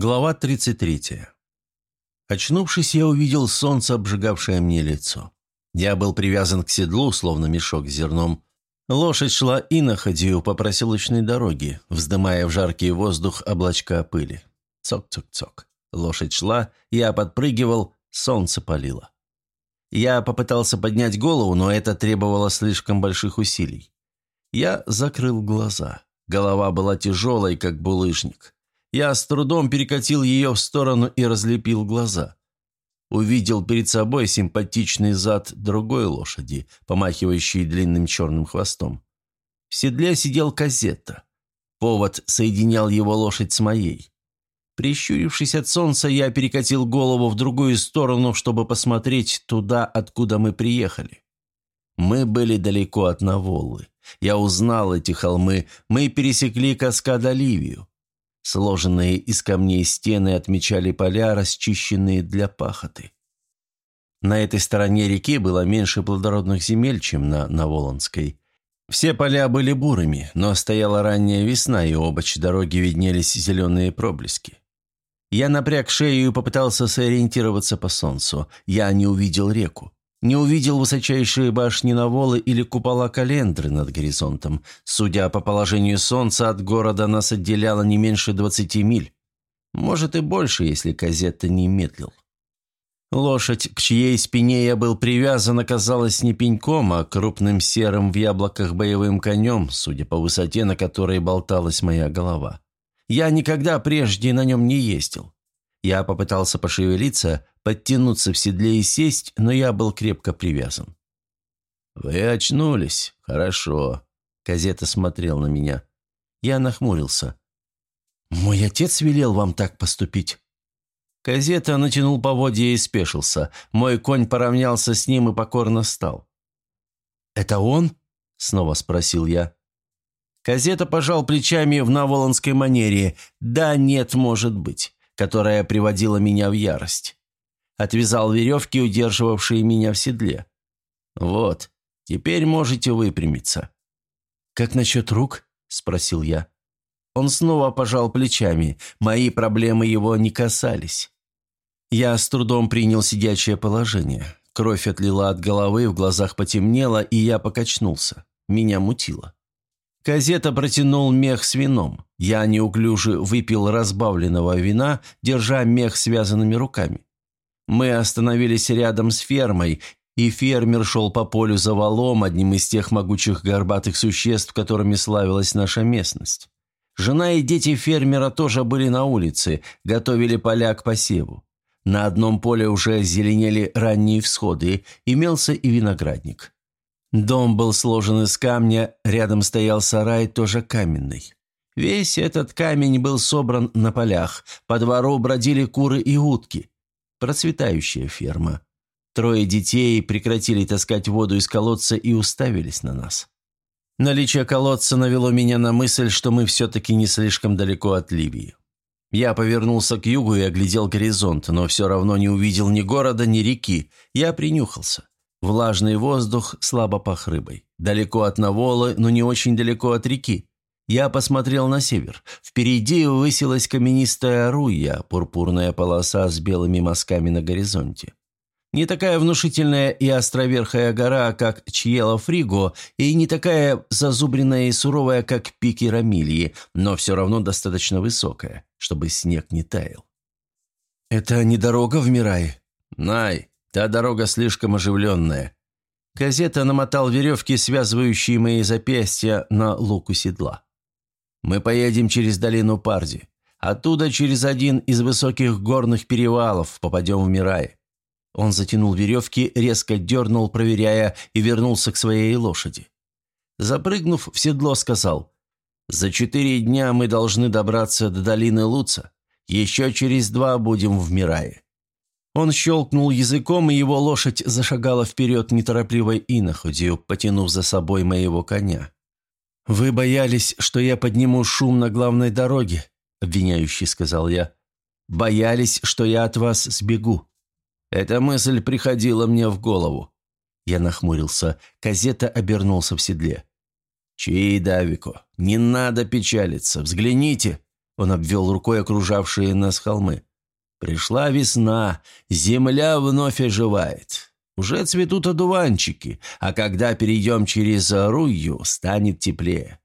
Глава 33. Очнувшись, я увидел солнце, обжигавшее мне лицо. Я был привязан к седлу, словно мешок с зерном. Лошадь шла и находью по проселочной дороге, вздымая в жаркий воздух облачка пыли. Цок-цок-цок. Лошадь шла, я подпрыгивал, солнце палило. Я попытался поднять голову, но это требовало слишком больших усилий. Я закрыл глаза. Голова была тяжелой, как булыжник. Я с трудом перекатил ее в сторону и разлепил глаза. Увидел перед собой симпатичный зад другой лошади, помахивающей длинным черным хвостом. В седле сидел казетта. Повод соединял его лошадь с моей. Прищурившись от солнца, я перекатил голову в другую сторону, чтобы посмотреть туда, откуда мы приехали. Мы были далеко от Наволлы. Я узнал эти холмы. Мы пересекли каскад Оливию. Сложенные из камней стены отмечали поля, расчищенные для пахоты. На этой стороне реки было меньше плодородных земель, чем на Наволонской. Все поля были бурыми, но стояла ранняя весна, и обочь дороги виднелись зеленые проблески. Я напряг шею и попытался сориентироваться по солнцу. Я не увидел реку. Не увидел высочайшие башни Наволы или купола календры над горизонтом. Судя по положению солнца, от города нас отделяло не меньше двадцати миль. Может и больше, если Казетта не медлил. Лошадь, к чьей спине я был привязан, оказалась не пеньком, а крупным серым в яблоках боевым конем, судя по высоте, на которой болталась моя голова. Я никогда прежде на нем не ездил. Я попытался пошевелиться, подтянуться в седле и сесть, но я был крепко привязан. «Вы очнулись. Хорошо». Казета смотрел на меня. Я нахмурился. «Мой отец велел вам так поступить?» Казета натянул поводья и спешился. Мой конь поравнялся с ним и покорно стал. «Это он?» — снова спросил я. Казета пожал плечами в наволонской манере. «Да, нет, может быть», которая приводила меня в ярость. Отвязал веревки, удерживавшие меня в седле. «Вот, теперь можете выпрямиться». «Как насчет рук?» – спросил я. Он снова пожал плечами. Мои проблемы его не касались. Я с трудом принял сидячее положение. Кровь отлила от головы, в глазах потемнело, и я покачнулся. Меня мутило. Казета протянул мех с вином. Я неуклюже выпил разбавленного вина, держа мех связанными руками. Мы остановились рядом с фермой, и фермер шел по полю за валом, одним из тех могучих горбатых существ, которыми славилась наша местность. Жена и дети фермера тоже были на улице, готовили поля к посеву. На одном поле уже зеленели ранние всходы, имелся и виноградник. Дом был сложен из камня, рядом стоял сарай, тоже каменный. Весь этот камень был собран на полях, по двору бродили куры и утки. Процветающая ферма. Трое детей прекратили таскать воду из колодца и уставились на нас. Наличие колодца навело меня на мысль, что мы все-таки не слишком далеко от Ливии. Я повернулся к югу и оглядел горизонт, но все равно не увидел ни города, ни реки. Я принюхался. Влажный воздух слабо пах рыбой. Далеко от Наволы, но не очень далеко от реки. Я посмотрел на север. Впереди высилась каменистая руя, пурпурная полоса с белыми мазками на горизонте. Не такая внушительная и островерхая гора, как Чьела-Фриго, и не такая зазубренная и суровая, как пики Рамильи, но все равно достаточно высокая, чтобы снег не таял. «Это не дорога в Мирай?» «Най, та дорога слишком оживленная». Газета намотал веревки, связывающие мои запястья, на луку седла. Мы поедем через долину Парди. Оттуда через один из высоких горных перевалов попадем в Мирай». Он затянул веревки, резко дернул, проверяя, и вернулся к своей лошади. Запрыгнув в седло, сказал, «За четыре дня мы должны добраться до долины Луца. Еще через два будем в Мирае». Он щелкнул языком, и его лошадь зашагала вперед неторопливой иноходью, потянув за собой моего коня. «Вы боялись, что я подниму шум на главной дороге», — обвиняющий сказал я. «Боялись, что я от вас сбегу». Эта мысль приходила мне в голову. Я нахмурился. Казета обернулся в седле. «Чьи, Давико, не надо печалиться. Взгляните. Он обвел рукой окружавшие нас холмы. «Пришла весна, земля вновь оживает. Уже цветут одуванчики, а когда перейдем через Рую, станет теплее.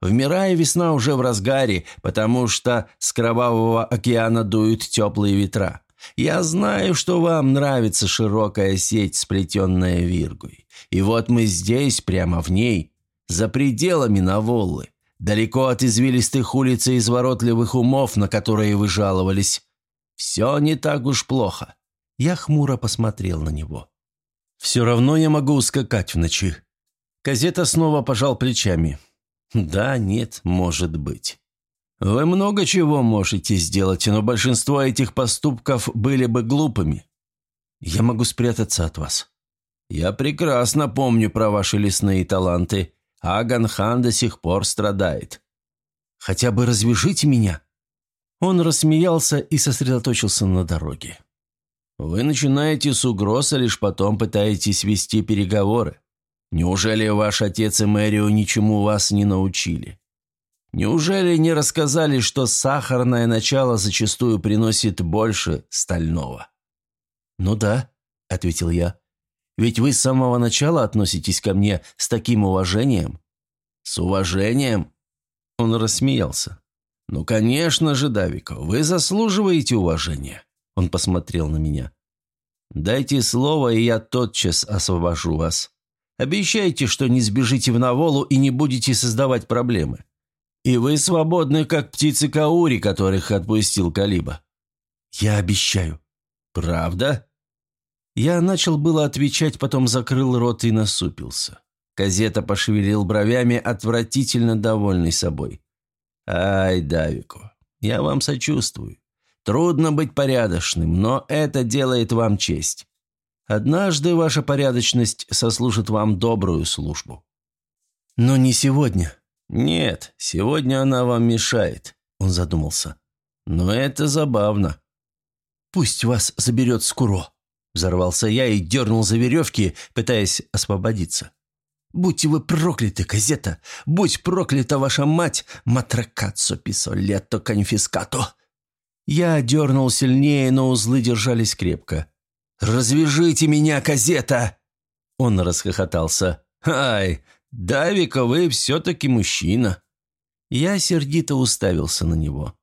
В Мирае весна уже в разгаре, потому что с Кровавого океана дуют теплые ветра. Я знаю, что вам нравится широкая сеть, сплетенная виргой. И вот мы здесь, прямо в ней, за пределами Наволлы, далеко от извилистых улиц и изворотливых умов, на которые вы жаловались. Все не так уж плохо. Я хмуро посмотрел на него. Все равно я могу ускакать в ночи. Казета снова пожал плечами. Да, нет, может быть. Вы много чего можете сделать, но большинство этих поступков были бы глупыми. Я могу спрятаться от вас. Я прекрасно помню про ваши лесные таланты. Аганхан до сих пор страдает. Хотя бы развяжите меня». Он рассмеялся и сосредоточился на дороге. «Вы начинаете с угроз, а лишь потом пытаетесь вести переговоры. Неужели ваш отец и Мэрио ничему вас не научили? Неужели не рассказали, что сахарное начало зачастую приносит больше стального?» «Ну да», — ответил я. «Ведь вы с самого начала относитесь ко мне с таким уважением». «С уважением?» Он рассмеялся. «Ну, конечно же, Давико, вы заслуживаете уважения». Он посмотрел на меня. «Дайте слово, и я тотчас освобожу вас. Обещайте, что не сбежите в Наволу и не будете создавать проблемы. И вы свободны, как птицы Каури, которых отпустил Калиба». «Я обещаю». «Правда?» Я начал было отвечать, потом закрыл рот и насупился. Казета пошевелил бровями, отвратительно довольный собой. «Ай, Давико, я вам сочувствую. Трудно быть порядочным, но это делает вам честь. Однажды ваша порядочность сослужит вам добрую службу». «Но не сегодня». «Нет, сегодня она вам мешает», — он задумался. «Но это забавно». «Пусть вас заберет Скуро», — взорвался я и дернул за веревки, пытаясь освободиться. «Будьте вы прокляты, газета! Будь проклята ваша мать! Матракаццо писолетто конфискато!» Я дернул сильнее, но узлы держались крепко. «Развяжите меня, газета!» Он расхохотался. «Ай, Давика, вы все-таки мужчина!» Я сердито уставился на него.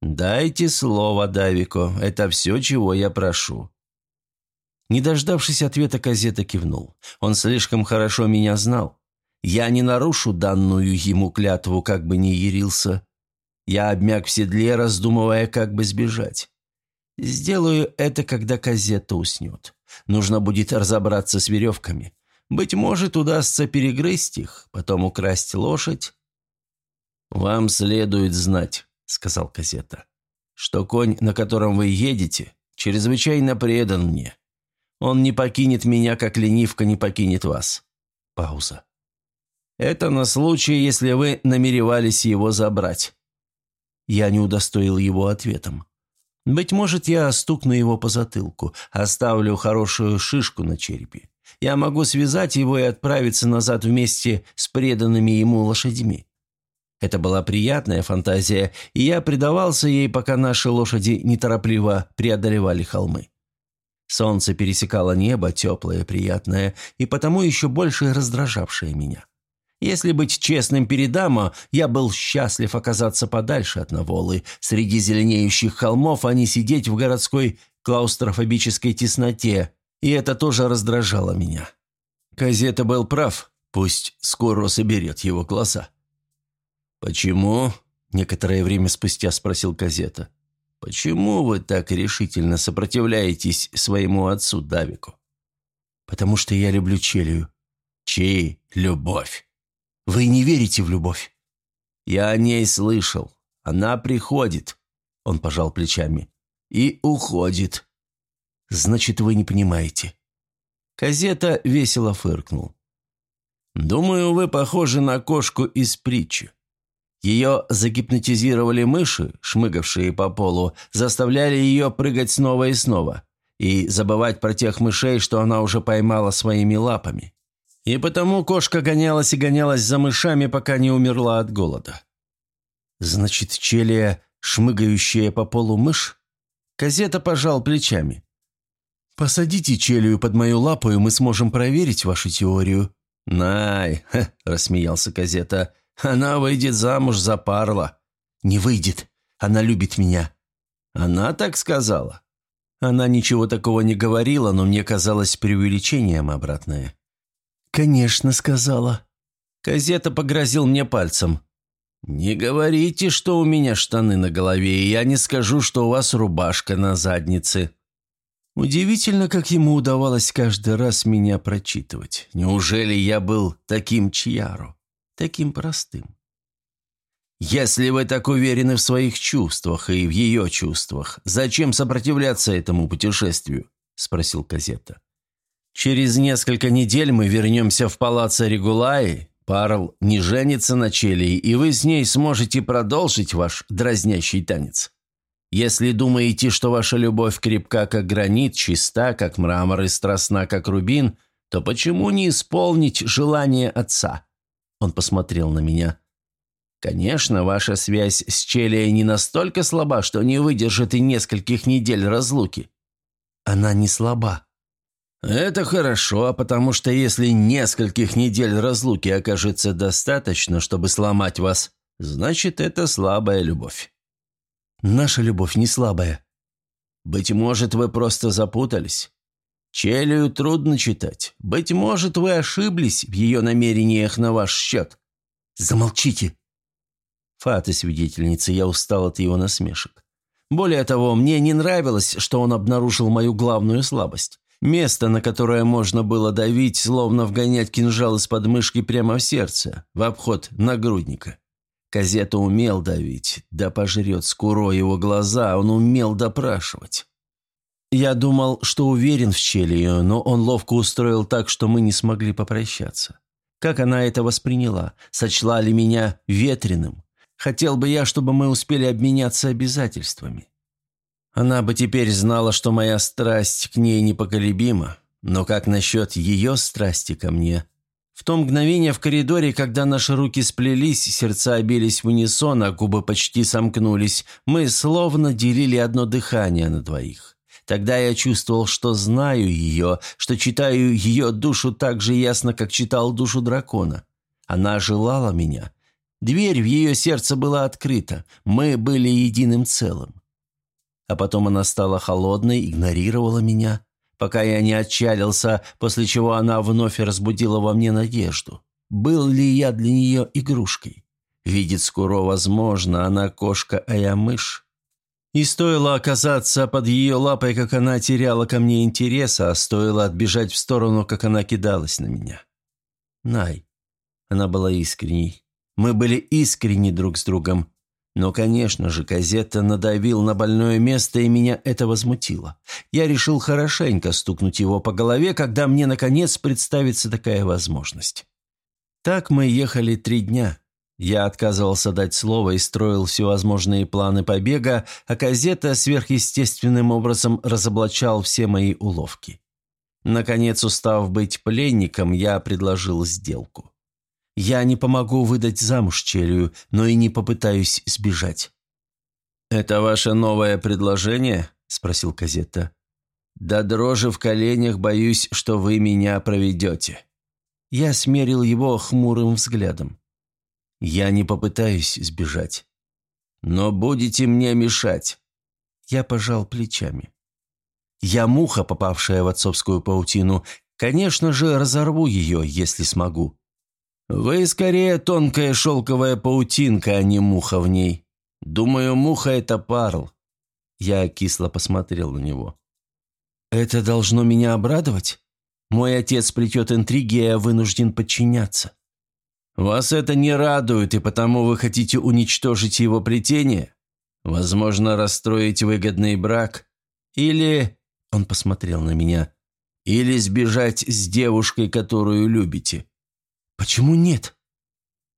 «Дайте слово, Давико, это все, чего я прошу». Не дождавшись ответа, Казета кивнул. Он слишком хорошо меня знал. Я не нарушу данную ему клятву, как бы ни ярился. Я обмяк в седле, раздумывая, как бы сбежать. Сделаю это, когда Казета уснет. Нужно будет разобраться с веревками. Быть может, удастся перегрызть их, потом украсть лошадь. «Вам следует знать», — сказал Казета, — «что конь, на котором вы едете, чрезвычайно предан мне. Он не покинет меня, как ленивка не покинет вас». Пауза. «Это на случай, если вы намеревались его забрать». Я не удостоил его ответом. Быть может, я стукну его по затылку, оставлю хорошую шишку на черепе. Я могу связать его и отправиться назад вместе с преданными ему лошадьми. Это была приятная фантазия, и я предавался ей, пока наши лошади неторопливо преодолевали холмы. Солнце пересекало небо, теплое, приятное, и потому еще больше раздражавшее меня. Если быть честным перед Амо, я был счастлив оказаться подальше от Наволы, среди зеленеющих холмов, а не сидеть в городской клаустрофобической тесноте, и это тоже раздражало меня. Казета был прав, пусть скоро соберет его глаза. «Почему?» – некоторое время спустя спросил Казета. «Почему вы так решительно сопротивляетесь своему отцу Давику?» «Потому что я люблю Челию». «Чей любовь?» Вы не верите в любовь?» «Я о ней слышал. Она приходит», — он пожал плечами, — «и уходит». «Значит, вы не понимаете». Казета весело фыркнул. «Думаю, вы похожи на кошку из притчи. Ее загипнотизировали мыши, шмыгавшие по полу, заставляли ее прыгать снова и снова и забывать про тех мышей, что она уже поймала своими лапами. И потому кошка гонялась и гонялась за мышами, пока не умерла от голода. Значит, челия, шмыгающая по полу мышь? Казета пожал плечами. «Посадите челию под мою лапу, и мы сможем проверить вашу теорию». «Най!» – рассмеялся Казета. «Она выйдет замуж за Парла». «Не выйдет. Она любит меня». «Она так сказала?» Она ничего такого не говорила, но мне казалось преувеличением обратное. «Конечно, сказала». Казета погрозил мне пальцем. «Не говорите, что у меня штаны на голове, и я не скажу, что у вас рубашка на заднице». Удивительно, как ему удавалось каждый раз меня прочитывать. Неужели я был таким чьяро, таким простым? «Если вы так уверены в своих чувствах и в ее чувствах, зачем сопротивляться этому путешествию?» – спросил Казетта. «Через несколько недель мы вернемся в палаццо Регулаи, Парл не женится на Челии, и вы с ней сможете продолжить ваш дразнящий танец. Если думаете, что ваша любовь крепка, как гранит, чиста, как мрамор и страстна, как рубин, то почему не исполнить желание отца?» Он посмотрел на меня. «Конечно, ваша связь с Челией не настолько слаба, что не выдержит и нескольких недель разлуки». «Она не слаба», «Это хорошо, потому что если нескольких недель разлуки окажется достаточно, чтобы сломать вас, значит, это слабая любовь». «Наша любовь не слабая». «Быть может, вы просто запутались. Челию трудно читать. Быть может, вы ошиблись в ее намерениях на ваш счет». «Замолчите!» Фаты свидетельницы, я устал от его насмешек. Более того, мне не нравилось, что он обнаружил мою главную слабость. Место, на которое можно было давить, словно вгонять кинжал из подмышки прямо в сердце, в обход нагрудника. Казета умел давить, да пожрет скуро его глаза, он умел допрашивать. Я думал, что уверен в Челию, но он ловко устроил так, что мы не смогли попрощаться. Как она это восприняла? Сочла ли меня ветреным? Хотел бы я, чтобы мы успели обменяться обязательствами. Она бы теперь знала, что моя страсть к ней непоколебима. Но как насчет ее страсти ко мне? В то мгновение в коридоре, когда наши руки сплелись, сердца бились в унисон, а губы почти сомкнулись, мы словно делили одно дыхание на двоих. Тогда я чувствовал, что знаю ее, что читаю ее душу так же ясно, как читал душу дракона. Она желала меня. Дверь в ее сердце была открыта. Мы были единым целым. А потом она стала холодной, игнорировала меня, пока я не отчалился, после чего она вновь разбудила во мне надежду. Был ли я для нее игрушкой? Видит скоро, возможно, она кошка, а я мышь. И стоило оказаться под ее лапой, как она теряла ко мне интереса, а стоило отбежать в сторону, как она кидалась на меня. Най. Она была искренней. Мы были искренни друг с другом. Но, конечно же, Казетта надавил на больное место, и меня это возмутило. Я решил хорошенько стукнуть его по голове, когда мне, наконец, представится такая возможность. Так мы ехали три дня. Я отказывался дать слово и строил всевозможные планы побега, а Казетта сверхъестественным образом разоблачал все мои уловки. Наконец, устав быть пленником, я предложил сделку. Я не помогу выдать замуж Челию, но и не попытаюсь сбежать». «Это ваше новое предложение?» – спросил Казетта. «Да дрожи в коленях, боюсь, что вы меня проведете». Я смерил его хмурым взглядом. «Я не попытаюсь сбежать. Но будете мне мешать». Я пожал плечами. «Я муха, попавшая в отцовскую паутину. Конечно же, разорву ее, если смогу. «Вы скорее тонкая шелковая паутинка, а не муха в ней. Думаю, муха – это парл». Я кисло посмотрел на него. «Это должно меня обрадовать? Мой отец плетет интриги, и я вынужден подчиняться». «Вас это не радует, и потому вы хотите уничтожить его плетение? Возможно, расстроить выгодный брак? Или...» Он посмотрел на меня. «Или сбежать с девушкой, которую любите?» «Почему нет?»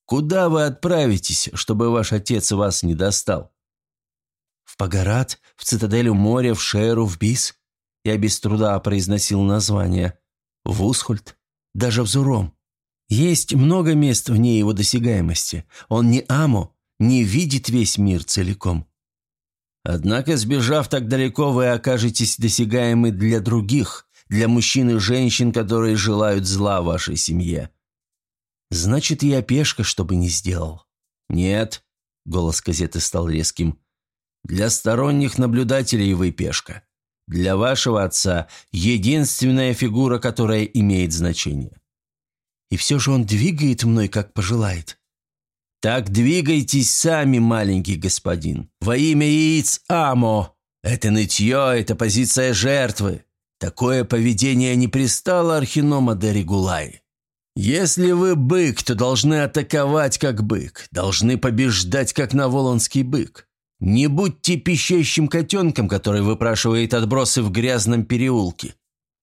«Куда вы отправитесь, чтобы ваш отец вас не достал?» «В Пагарат, в Цитаделю моря, в Шеру, в Бис». Я без труда произносил название. «В Усхольд, даже в Зуром. Есть много мест вне его досягаемости. Он не Амо, не видит весь мир целиком. Однако, сбежав так далеко, вы окажетесь досягаемы для других, для мужчин и женщин, которые желают зла вашей семье. Значит, я пешка, чтобы не сделал. Нет, голос газеты стал резким. Для сторонних наблюдателей вы пешка. Для вашего отца единственная фигура, которая имеет значение. И все же он двигает мной, как пожелает. Так двигайтесь сами, маленький господин. Во имя яиц Амо. Это нытье, это позиция жертвы. Такое поведение не пристало Архинома де Регулай. Если вы бык, то должны атаковать как бык, должны побеждать как наволонский бык. Не будьте пищащим котенком, который выпрашивает отбросы в грязном переулке.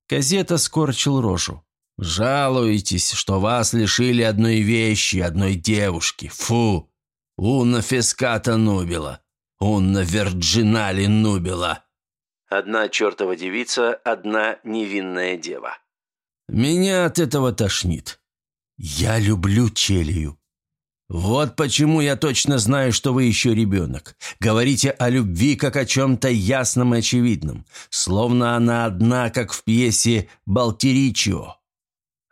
Казета скорчил рожу. Жалуетесь, что вас лишили одной вещи, одной девушки. Фу! Унна феската нубила. Унна верджинали нубила. Одна чертова девица, одна невинная дева. Меня от этого тошнит. Я люблю челию. Вот почему я точно знаю, что вы еще ребенок. Говорите о любви как о чем-то ясном и очевидном, словно она одна, как в пьесе «Балтеричио».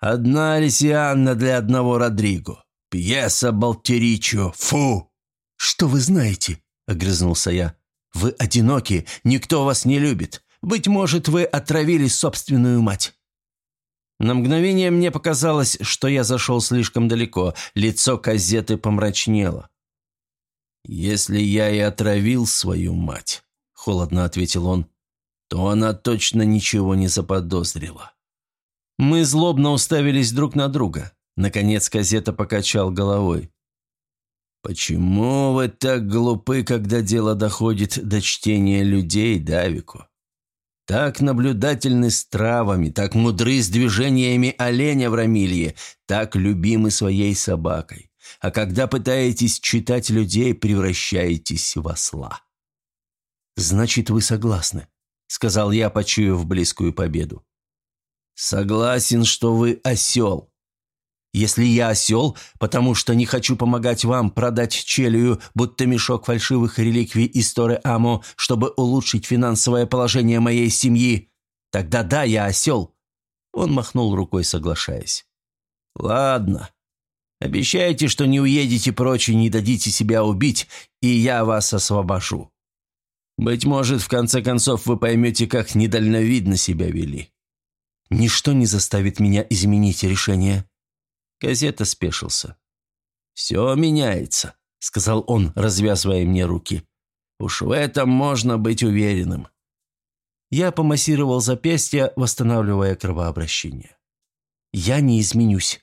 Одна Алисианна для одного Родриго. Пьеса Балтеричо. Фу!» «Что вы знаете?» – огрызнулся я. «Вы одиноки, никто вас не любит. Быть может, вы отравили собственную мать». На мгновение мне показалось, что я зашел слишком далеко. Лицо газеты помрачнело. «Если я и отравил свою мать», — холодно ответил он, — «то она точно ничего не заподозрила. Мы злобно уставились друг на друга. Наконец газета покачал головой. «Почему вы так глупы, когда дело доходит до чтения людей, Давику? Так наблюдательны с травами, так мудры с движениями оленя в Рамилье, так любимы своей собакой. А когда пытаетесь читать людей, превращаетесь в осла». «Значит, вы согласны», — сказал я, почуяв близкую победу. «Согласен, что вы осел. Если я осел, потому что не хочу помогать вам продать челюю, будто мешок фальшивых реликвий из Торы Амо, чтобы улучшить финансовое положение моей семьи, тогда да, я осел». Он махнул рукой, соглашаясь. «Ладно. Обещайте, что не уедете прочь и не дадите себя убить, и я вас освобожу. Быть может, в конце концов вы поймете, как недальновидно себя вели». Ничто не заставит меня изменить решение». Газета спешился. «Все меняется», — сказал он, развязывая мне руки. «Уж в этом можно быть уверенным». Я помассировал запястье, восстанавливая кровообращение. «Я не изменюсь».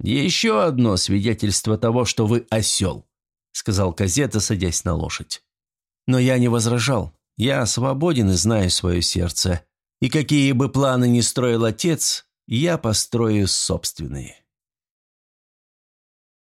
«Еще одно свидетельство того, что вы осел», — сказал Казета, садясь на лошадь. Но я не возражал. Я свободен и знаю свое сердце. И какие бы планы ни строил отец, я построю собственные.